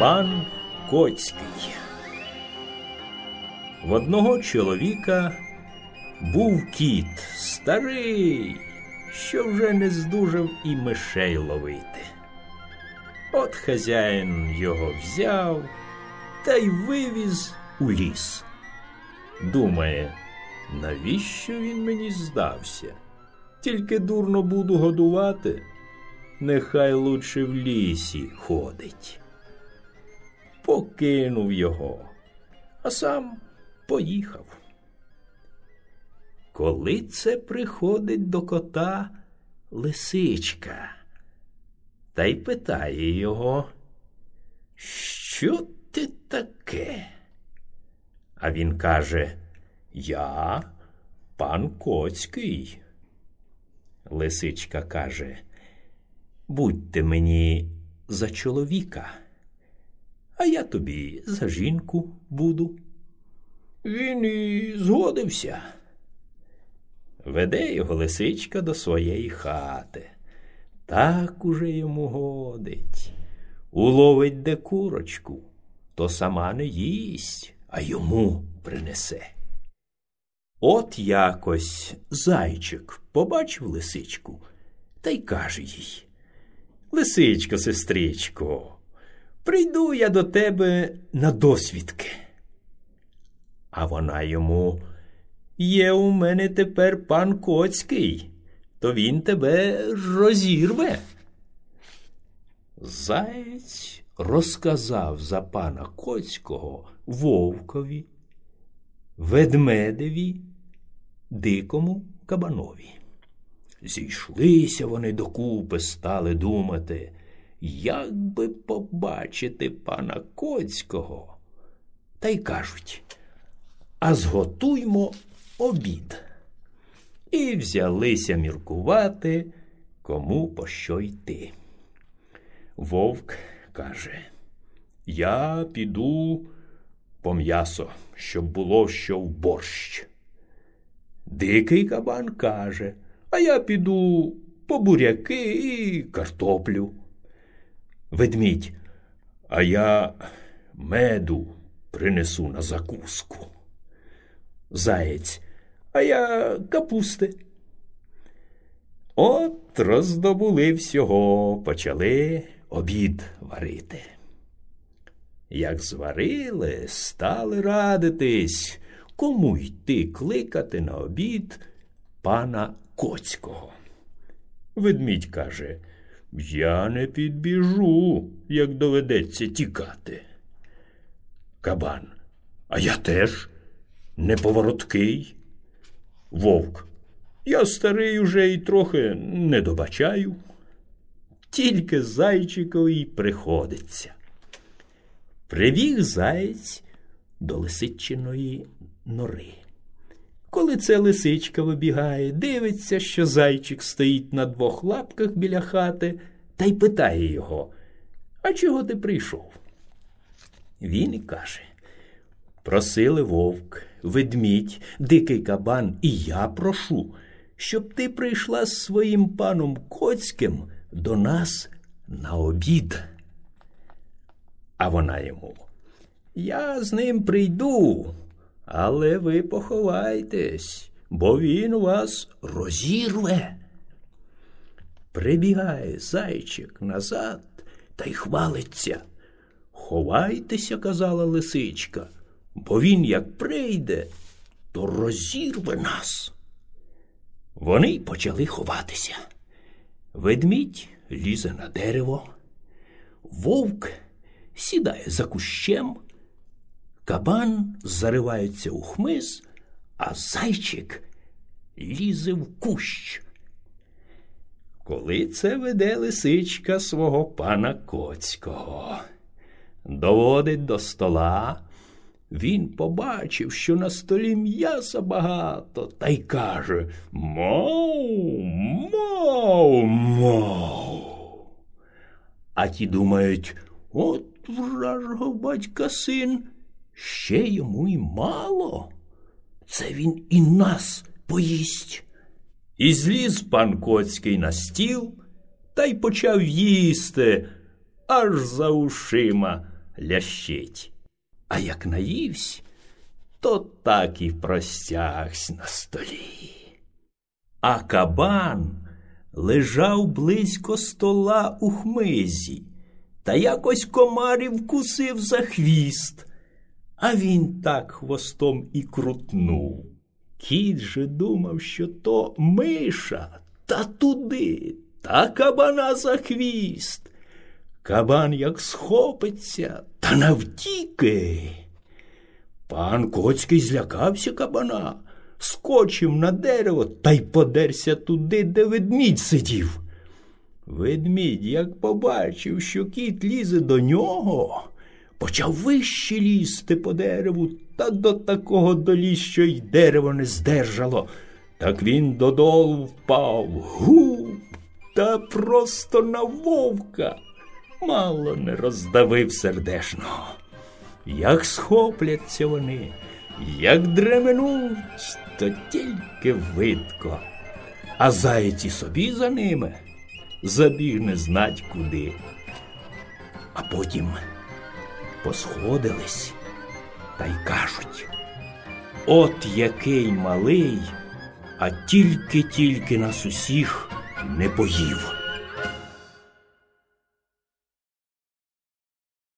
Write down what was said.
Пан Коцький. В одного чоловіка був кіт старий, що вже не здужав і мишей ловити. От хазяїн його взяв та й вивіз у ліс. Думає, навіщо він мені здався? Тільки дурно буду годувати, нехай лучше в лісі ходить. Покинув його, а сам поїхав. Коли це приходить до кота лисичка, та й питає його, що ти таке? А він каже, Я пан Коцький. Лисичка каже, будьте мені за чоловіка, а я тобі за жінку буду. Він і згодився. Веде його лисичка до своєї хати. Так уже йому годить. Уловить де курочку, то сама не їсть, а йому принесе. От якось зайчик побачив лисичку та й каже їй Лисичко, сестричко, прийду я до тебе на досвідки. А вона йому Є у мене тепер пан Коцький, то він тебе розірве. Заєць розказав за пана Коцького вовкові, ведмедеві, дикому кабанові. Зійшлися вони докупи, стали думати, як би побачити пана Коцького. Та й кажуть, а зготуймо обід. І взялися міркувати, кому по що йти. Вовк каже, я піду по м'ясо, щоб було що в борщ. Дикий кабан каже, а я піду по буряки і картоплю. Ведмідь, а я меду принесу на закуску. Заєць, а я капусти. От роздобули всього, почали обід варити. Як зварили, стали радитись, кому йти кликати на обід пана Коцького. Ведмідь каже, я не підбіжу, як доведеться тікати. Кабан, а я теж неповороткий. Вовк, я старий уже і трохи не добачаю. Тільки зайчикові приходиться. Прибіг заєць до лисичиної нори. Коли це лисичка вибігає, дивиться, що зайчик стоїть на двох лапках біля хати, та й питає його, а чого ти прийшов? Він і каже Просили вовк, ведмідь, дикий кабан, і я прошу, щоб ти прийшла з своїм паном Коцьким до нас на обід. А вона йому. Я з ним прийду, але ви поховайтесь, бо він вас розірве. Прибігає зайчик назад та й хвалиться. Ховайтеся, казала лисичка бо він, як прийде, то розірве нас. Вони почали ховатися. Ведмідь лізе на дерево, вовк сідає за кущем, кабан заривається у хмиз, а зайчик лізе в кущ. Коли це веде лисичка свого пана Коцького, доводить до стола. Він побачив, що на столі м'яса багато, та й каже Мау, мау, мау. А ті думають, от вражого батька син, ще йому й мало. Це він і нас поїсть. І зліз пан Коцький на стіл та й почав їсти аж за ушима лящить. А як наївсь, то так і простягсь на столі. А кабан лежав близько стола у хмизі, та якось комарів вкусив за хвіст, а він так хвостом і крутнув. Кіт же думав, що то миша, та туди, та кабана за хвіст. Кабан як схопиться та навтіки. Пан Коцький злякався кабана, скочив на дерево та й подерся туди, де ведмідь сидів. Ведмідь, як побачив, що кіт лізе до нього, почав вище лізти по дереву та до такого доліз, що й дерево не здержало. Так він додолу впав, гуп, та просто на вовка. Мало не роздавив сердешно. Як схопляться вони, як дременуть, то тільки видко, а зайці собі за ними забіг не знать куди. А потім посходились та й кажуть от який малий, а тільки-тільки нас усіх не поїв.